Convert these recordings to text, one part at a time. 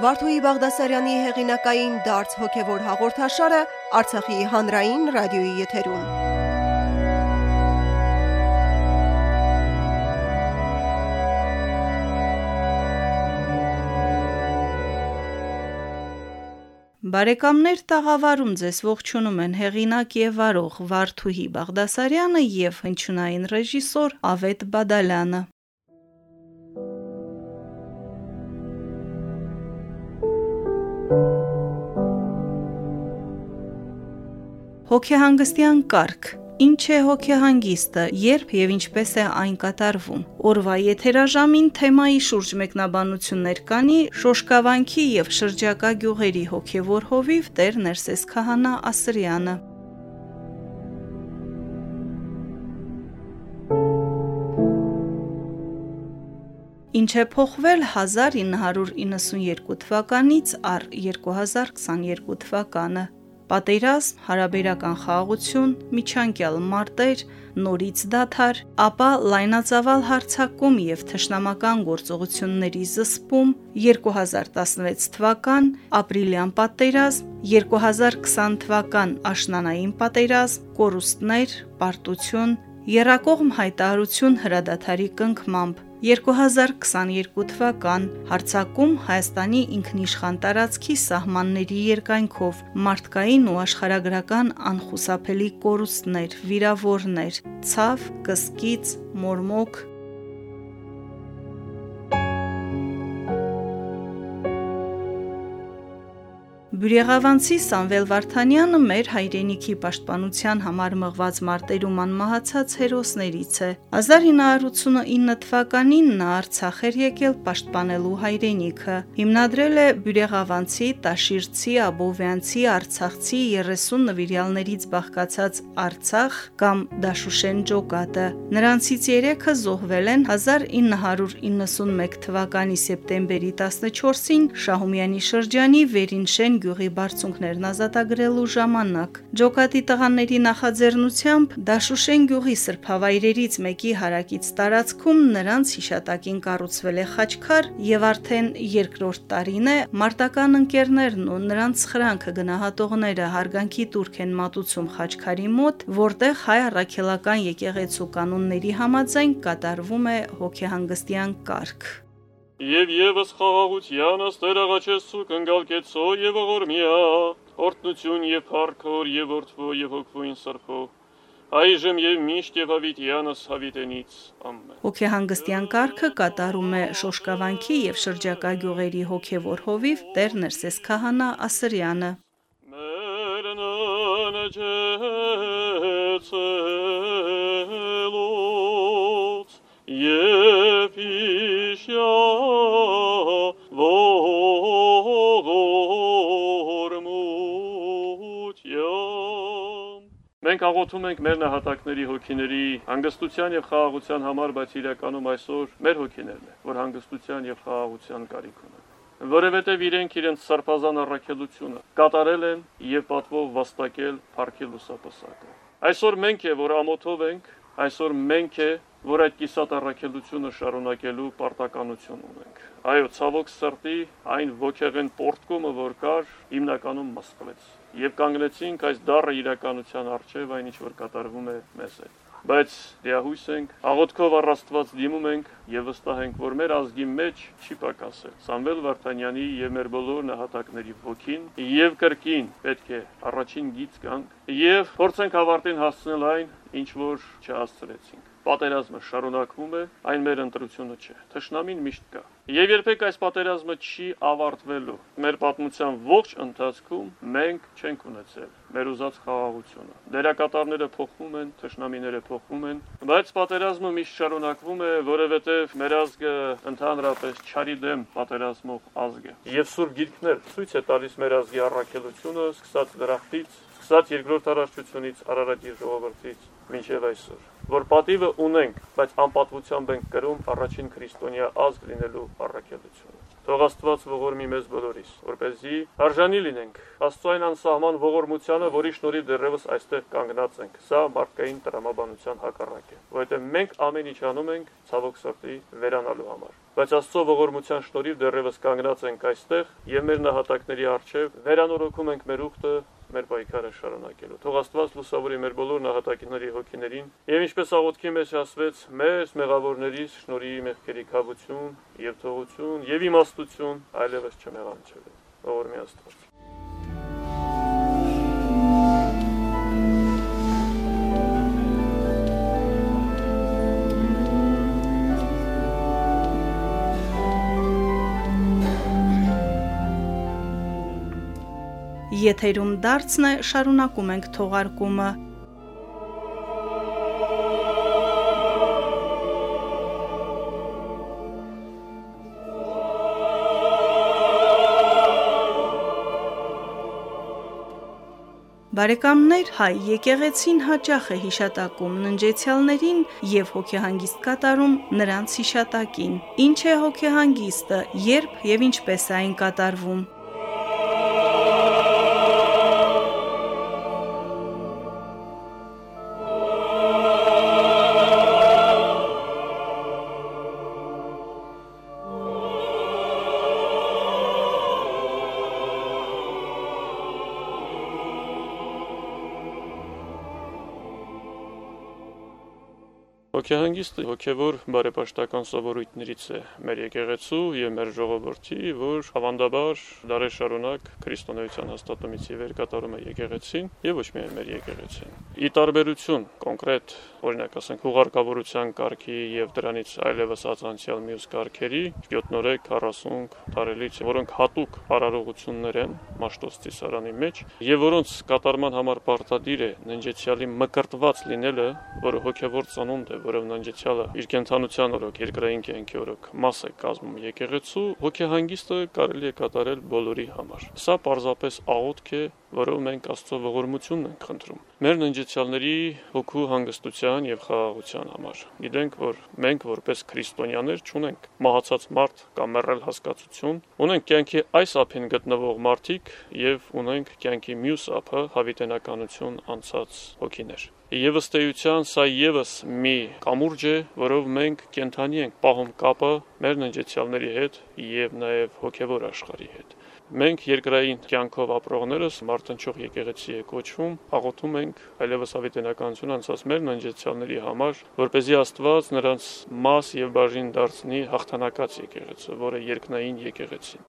Վարդուհի Բաղդասարյանի հեղինակային դարձ հոգևոր հաղորդաշարը Արցախի հանրային ռադիոյի եթերում։ Բարեկամներ տաղավարում ձեզ ողջունում են հեղինակ եւ վարող Վարդուհի Բաղդասարյանը եւ հնչյունային ռեժիսոր Ավետ Բադալյանը։ Հոգեհանգստյան կարգ. Ինչ է հոգեհանգիստը, երբ եւ ինչպես է այն կատարվում։ Օրվա եթերաժամին թեմայի շուրջ մեկնաբանություններ կանի Շոշկավանքի եւ շրջակա գյուղերի հոգեվոր հովիվ Տեր Ներսես Քահանա Ասրյանը։ Ինչ է փոխվել 1992 թվականից առ 2022 թվականը պատերազմ, հարաբերական խաղաղություն, միջանկյալ մարտեր, նորից դադար, ապա լայնածավալ հարձակում եւ թշնամական գործողությունների զսպում, 2016 թվական ապրիլյան պատերազմ, 2020 թվական աշնանային պատերազմ, կորուստներ, պարտություն, Երակողմ հայտարարություն հրադադարի կնքմամբ 2022 թվական հարձակում Հայաստանի ինքնիշխան տարածքի սահմանների երկայնքով մարդկային ու աշխարհագրական անխուսափելի կորուստներ, վիրավորներ, ցավ, կսկիծ, մորմոք, Բյուրեղավանցի Սամվել Վարդանյանը մեր հայրենիքի պաշտպանության համար մղված մարտերում անմահացած հերոսներից է։ 1989 թվականին նա Արցախ էր եկել պաշտպանելու հայրենիքը։ Հիմնադրել է Բյուրեղավանցի, Տաշիրցի, Աբովյանցի, Արցախցի 30 նվիրյալներից բաղկացած Արցախ կամ Դաշուշեն ջոկատը։ Նրանցից 3-ը զոհվել են 1991 թվականի սեպտեմբերի 14-ին Շահումյանի շրջանի Վերինշեն գյուղի բարձունքներն ազատագրելու ժամանակ։ Ջոկատի տղաների նախաձեռնությամբ Դաշուշեն գյուղի սրբավայրերից մեկի հարակից տարածքում նրանց հիշատակին կառուցվել է խաչքար եւ արդեն երկրորդ տարին է մարտական ընկերներն ու նրանց խրանքը գնահատողները հարգանքի турք են մատուցում խաչքարի մոտ, որտեղ հայ առաքելական եկեղեցու կանոնների համաձայն կատարվում է հոգեհանգստյան կարգ։ Եվ եւս խաղաղությանս Տեր աղաչեսու կնգալկեցո եւ ողորմիա, օրտնություն եւ փառքոր եւ որդվո եւ հոգվույն սրբո, այժմ եւ միշտ եւ հավիտյանս հավիտենից։ Ամեն։ Հոգեհանգստյան կարգը կատարում է Շոշկավանքի եւ շրջակա գյուղերի հոգեվոր հովիվ Տեր Ներսես Քահանա Ասրյանը։ Մերնանջեցելոց Մենք աղոթում ենք մեր նահատակների հոգիների հանգստության եւ խաղաղության համար, բայց իրականում այսօր մեր հոգիներն է, որ հանգստության եւ խաղաղության կարիք ունեն որովհետև իրենք իրենց սարփազան առաքելությունը կատարել են եւ պատվով վաստակել Փարքի լուսապսակը։ Այսօր մենք է, որ ամոթով ենք, այսօր մենք է, որ այդ կիսատ առաքելությունը շարունակելու պարտականություն ունենք։ Այո, ցավոք սրտի այն ոգեղեն պորտկումը, որ կար, հիմնականում մսկվեց եւ կանգնեցինք այս դառը իրականության առջև այն ինչ որ կատարվում է մեզ հետ բայց դիահույս ենք, աղոթքով առ Աստված դիմում ենք եւ վստահ ենք, որ մեր ազգի մեջ չի պակասել Սամվել Վարդանյանի եւ մեր բոլոր նահատակների ոգին եւ կրկին պետք է առաջին գից գանք եւ փորձենք ավարտին հասցնել այն, ինչ որ չհասցրեցինք պատերազմը շարունակվում է, այն մեր ընտրությունը չէ։ Թշնամին միշտ կա։ Եվ երբեք այս պատերազմը չի ավարտվելու։ Մեր պատմության ողջ ընթացքում մենք չենք ունեցել մեր ուզած խաղաղությունը։ Դերակատարները փոխվում են, թշնամիները փոխվում են, բայց պատերազմը միշտ շարունակվում է, որովհետև մեր ազգը ընդհանրապես չարի դեմ պատերազմող ազգ է։ Եվ սուր գիրքներ ցույց է տալիս մեր ազգի առաքելությունը, սկսած դրախտից, սկսած երկրորդ առաջությունից, Արարատի ժողովրդից մինչև այսօր որ պատիվը ունենք, բայց անպատվությամբ ենք կրում առաջին քրիստոնյա ազգ լինելու առաքելությունը։ Թող Աստված ողորմի մեզ բոլորիս, որպեսզի արժանի լինենք Աստծոյն անսահման ողորմությանը, որի շնորհիվ դեռևս այստեղ կանգնած ենք։ Սա մարդկային տրամաբանության հակառակ է, որովհետև մենք ամեն ինչ անում ենք ցավոք սրտի վերանալու համար։ բայց Աստծո ողորմության շնորհիվ դեռևս կանգնած ենք այստեղ եւ մեր նահատակների արժեվ վերանորոգում ենք մեր ուխտը մեր պայքարը շարունակելու։ Թող Աստված լուսավորի մեր բոլոր նահատակիների հոգիներին եւ ինչպես աղոթքի մեջ ասվեց, մեր մեղավորներից շնորհի մեղքերի քավություն եւ թողություն եւ իմաստություն այլևս չմեղանչելու։ Ողորմի Աստված։ Եթերում դարձն է շարունակում ենք թողարկումը։ Բարեկամներ, հայ եկեղեցին հաճախ է հիշատակում ննջեցյալներին եւ հոգեհանգիստ կատարում նրանց հիշատակին։ Ինչ է հոգեհանգիստը, երբ եւ ինչպես այն կատարվում։ Հոգեհանգիստը հոգևոր բարեպաշտական սովորույթներից է մեր եկեղեցու եւ մեր ժողովրդի, որ ավանդաբար դարեր շարունակ քրիստոնեության հաստատումից ի վեր կատարում է եկեղեցին եւ ոչ միայն մեր եկեղեցին։ Ի տարբերություն կոնկրետ, օրինակ ասենք, հուղարկավորության կարգի եւ դրանից այլևս ածանցիալ մյուս կարգերի 7-նորեկ 40 տարելից, որոնք հատուկ արարողություններ են Մաշտոցի սարանի մեջ եւ որոնց կատարման համար պարտադիր է ննջեցյալի մկրտված լինելը, որը հոգևոր ծնունդ է, որով ննջեցյալը իր կենթանության օրոք, երկրային կյանքի օրոք մաս է կազմում եկեղեցու, հոգեհանգիստը կարելի է կատարել բոլորի համար։ Սա պարզապես աղոթք է, որով մենք Աստծո ողորմությունն ենք խնդրում։ Մեր ննջեցյալների հոգու հանգստության եւ խաղաղության համար։ Գիտենք, որ մենք որպես քրիստոնյաներ չունենք մահացած մարդ կամ մեռել հասկացություն, ունենք կյանքի այս ափին գտնվող մարդիկ եւ ունենք կյանքի մյուս ափը հավիտենականություն անցած հոգիներ։ Եվ ըստ էության սա եւս մի կամուրջ է, որով մենք կենթանի ենք պահում կապը մեր ննջեցյալների հետ եւ նաեւ հոգեվոր աշխարհի հետ։ Մենք երկրային կյանքով ապրողներս մարտնչող եկեղեցի է կոչվում, աղոթում ենք այլևս հավիտենականություն անցած մեր ննջեցյալների համար, որ เป զի Աստված նրանց մաս եւ բաժին դարձնի հաղթանակած եկեղեցը, որը երկնային եկեղեցին։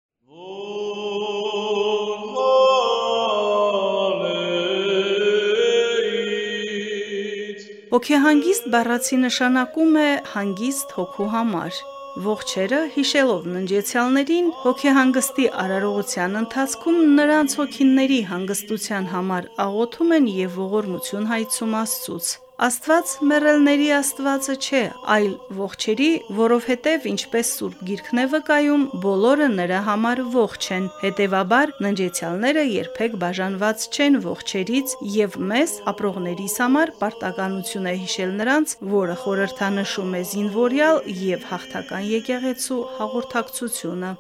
Հոգեհանգիստ բառացի նշանակում է հանգիստ հոգու համար։ Ողջերը հիշելով ննջեցյալներին հոգեհանգստի արարողության ընթացքում նրանց հոգիների հանգստության համար աղոթում են եւ ողորմություն հայցում Աստծուց։ Աստված մեռելների Աստվածը չէ, այլ ողջերի, որովհետև ինչպես Սուրբ Գիրքն է վկայում, բոլորը նրա համար ողջ են։ Հետևաբար ննջեցյալները երբեք բաժանված չեն ողջերից եւ մեզ ապրողներիս համար պարտականություն է հիշել նրանց, որը խորհրդանշում է զինվորյալ եւ հաղթական եկեղեցու հաղորդակցությունը։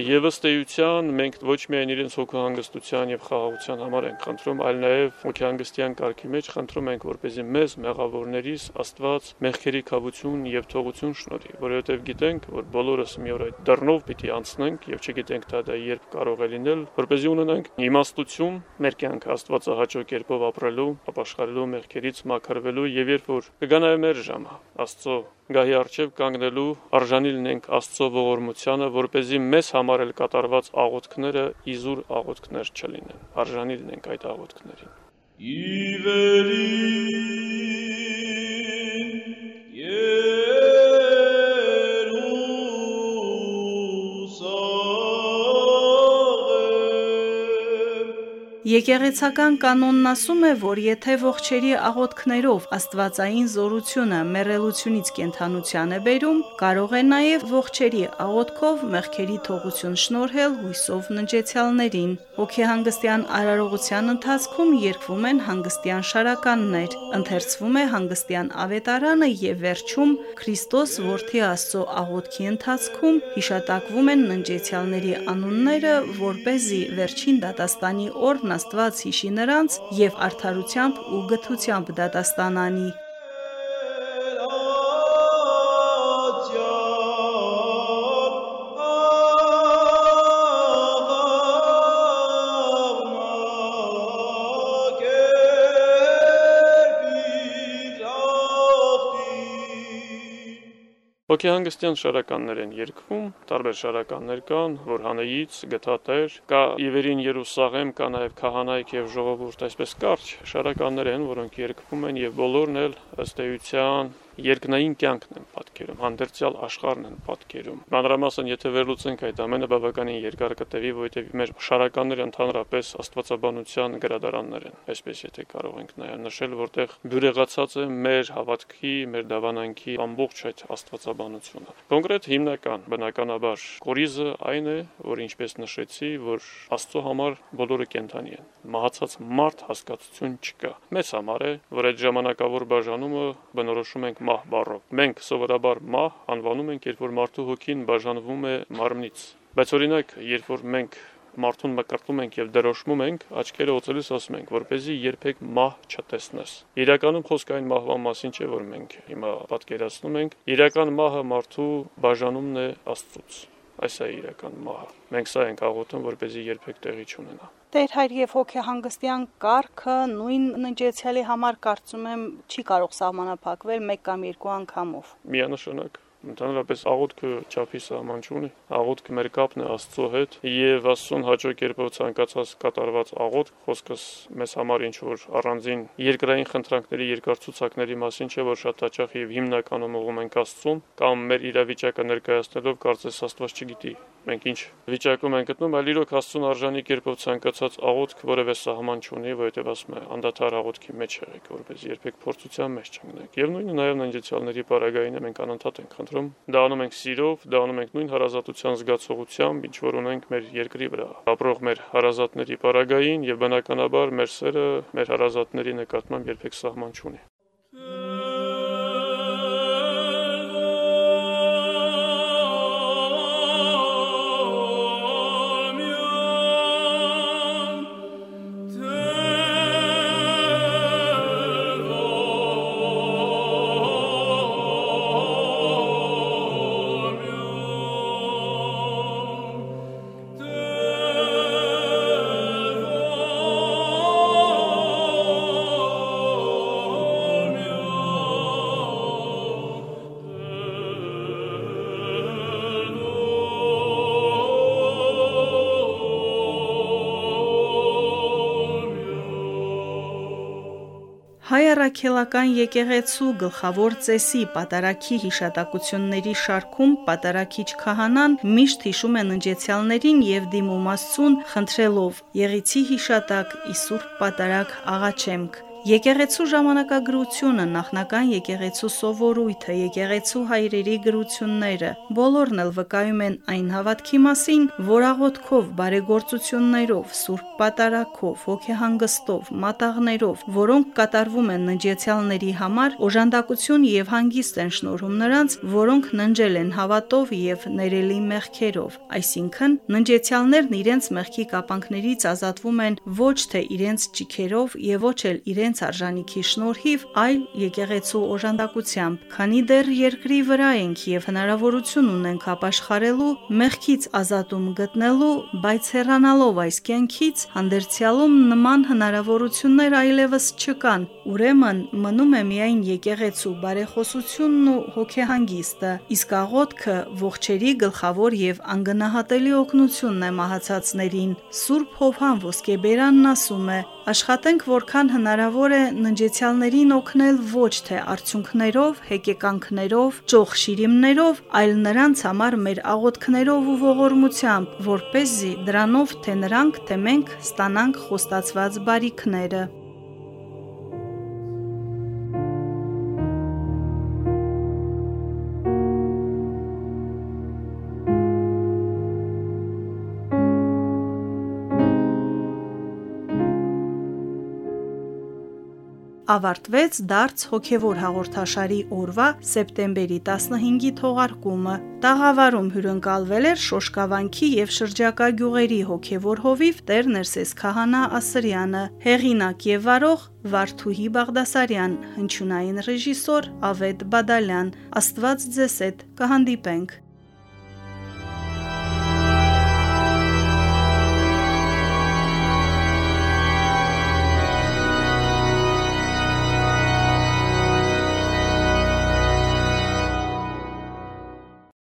Եվ ըստ էության մենք ոչ միայն իրենց հոգահանգստության եւ խաղաղության համար ենք խնդրում, այլ նաեւ հոգահանգստյան կարգի մեջ խնդրում ենք, որպեսզի մեզ մեղավորներիս Աստված մեղքերի քավություն եւ թողություն շնորհի, որովհետեւ գիտենք, որ բոլորս մի օր այդ դռնով պիտի անցնենք եւ չգիտենք դա դա երբ կարող է լինել, որպեսզի ունենանք իմաստություն մեր կյանքը Աստվածահաճո կերպով ապրելու, ապաշխարելու մեղքերից մաքրվելու եւ երբ որ կգա նաեւ մեր ժամը Աստծո գահի արչև կանգնելու արժանի լինենք Աստծո ողորմությանը, որ เป զի մեզ համար էլ կատարված աղոթքները իզուր աղոթքներ չլինեն։ Արժանի լինենք այդ աղոթքներին։ Իվերին Եկեղեցական կանոնն ասում է, որ եթե ողջերի աղոթքներով Աստվածային զորությունը մեռելությունից կենթանության է բերում, կարող է նաև ողջերի աղոթքով մեղքերի թողություն շնորհել հույսով ննջեցյալներին։ Հոգեհանգստյան արարողության ընթացքում երկվում են հանգստյան շարականներ, ընթերցվում է հանգստյան ավետարանը եւ վերջում Քրիստոս որդի Աստծո աղոթքի ընթացքում հիշատակվում են ննջեցյալների անունները, որ เป զի վերջին դատաստանի օրն Աստված հիշի նրանց եւ արդարությամբ ու գթությամբ դատաստանանի։ Հոգեհանգստյան շարականներ են երկվում, տարբեր շարականներ կան, որ հանեից, գտատեր, կա Իվերին Երուսաղեմ, կա նաև քահանայք եւ ժողովուրդ, այսպես կարճ շարականներ են, որոնք երկվում են եւ բոլորն էլ ըստ էության երկնային կյանքն են պատկերում, հանդերձյալ աշխարհն են պատկերում։ Մանրամասն եթե վերլուծենք այդ ամենը բավականին երկար կտևի, որովհետև մեր շարականները ընդհանրապես աստվածաբանության գրադարաններ են, այսպես եթե կարող ենք նաև նշել, որտեղ բյուրեղացած է մեր հավատքի, մեր դավանանքի ամբողջ այդ աստվածաբանությունը։ Կոնկրետ հիմնական բնականաբար կորիզը այն է, որ ինչպես նշեցի, որ Աստծո համար բոլորը կենթանի են։ Մահացած մարդ հասկացություն չկա։ Մեզ համար է, որ այդ ժամանակավոր բաժանումը բնորոշում ենք մահ բառով։ Մենք սովորաբար մահ անվանում ենք, երբ որ մարդու հոգին բաժանվում է մարմնից։ Բայց օրինակ, երբ որ մենք մարդուն մկրտում ենք եւ դրոշմում ենք, աչքերը օծելիս ասում ենք, որ เป զի երբեք մահ չտեսնես։ Իրականում խոսքը այն մահվան մասին չէ, որ մենք հիմա պատկերացնում ենք։ Իրական մահը մարդու բաժանումն է Աստծուց։ Այս է իրական մահը։ Մենք սա ենք աղոթում, որ เป զի երբեք տեղի չունենա։ Տեր հայր եւ հոգեհանգստյան կարգը նույն ննջեցյալի համար կարծում եմ չի կարող սահմանափակվել մեկ կամ երկու անգամով։ Միանշանակ Ընդհանրապես աղոթքը չափի սահման չունի։ Աղոթքը մեր կապն է Աստծո հետ եւ Աստծուն հաջող կերպով ցանկացած կատարված աղոթք խոսքս մեզ համար ինչ որ առանձին երկրային խնդրանքների երկար ցուցակների մասին չէ, որ շատ հաճախ եւ հիմնականում ուղում ենք Աստծուն կամ մեր իրավիճակը ներկայացնելով կարծես Աստված չգիտի մենք ինչ վիճակում ենք գտնում, այլ իրոք Աստծուն արժանի կերպով ցանկացած աղոթք որևէ սահման չունի, որովհետև ասում է անդադար աղոթքի մեջ եղեք, որպես երբեք փորձության մեջ չընկնեք։ Եվ նույնը նաև ննջեցյալների պարագային է մենք անընդհատ ենք խնդրում, դա անում ենք սիրով, դա անում ենք նույն հարազատության զգացողությամբ, ինչ որ ունենք մեր երկրի վրա, ապրող մեր հարազատների պարագային եւ բնականաբար մեր սերը մեր հարազատների նկատմամբ երբեք սահման չունի։ Հայ առաքելական եկեղեցու գլխավոր ծեսի պատարակի հիշատակությունների շարքում պատարակիչ քահանան միշտ հիշում է ննջեցյալներին եւ դիմում Աստծուն խնդրելով. «Եղիցի հիշատակ Իսուրբ պատարակ աղաչեմք»։ Եկեղեցու ժամանակագրությունը, նախնական եկեղեցու սովորույթը, եկեղեցու հայրերի գրությունները բոլորն էլ վկայում են այն հավատքի մասին, որ աղոթքով, բարեգործություններով, սուրբ պատարակով, հոգեհանգստով, մատաղներով, որոնք կատարվում են ննջեցյալների համար, օժանդակություն եւ հանգիստ են շնորհում նրանց, որոնք ննջել են հավատով եւ ներելի մեղքերով։ Այսինքն, ննջեցյալներն իրենց մեղքի կապանքներից ազատվում են ոչ թե իրենց ճիքերով եւ ոչ էլ իրենց իրենց արժանիքի շնորհիվ, այլ եկեղեցու օժանդակությամբ, քանի դեռ երկրի վրա ենք եւ հնարավորություն ունենք ապաշխարելու, մեղքից ազատում գտնելու, բայց հեռանալով այս կյանքից, հանդերձյալում նման հնարավորություններ այլևս չկան։ Ուրեմն մնում է միայն եկեղեցու բարեխոսությունն ու հոգեհանգիստը, իսկ աղոթքը ողջերի գլխավոր եւ անգնահատելի օգնությունն է մահացածներին։ Սուրբ Հովհան Ոսկեբերանն ասում է. Աշխատենք որքան հնարավոր է ննջեցյալներին օգնել ոչ թե արդյունքներով, հեկեկանքներով, ճոխ շիրիմներով, այլ նրանց համար մեր աղոթքներով ու ողորմությամբ, որ เป զի դրանով թե նրանք, թե մենք ստանանք խոստացված բարիքները։ ավարտվեց դարձ հոգևոր հաղորդաշարի օրվա սեպտեմբերի 15-ի թողարկումը։ Տաղավարում հյուրընկալվել էր Շոշկավանքի եւ շրջակա գյուղերի հոգևոր հովիվ Տեր Ներսես Քահանա Ասրյանը, հեղինակ եւ վարող Վարդուհի Բաղդասարյան, հնչյունային ռեժիսոր Ավետ Բադալյան։ Աստված ձեզ հետ կհանդիպենք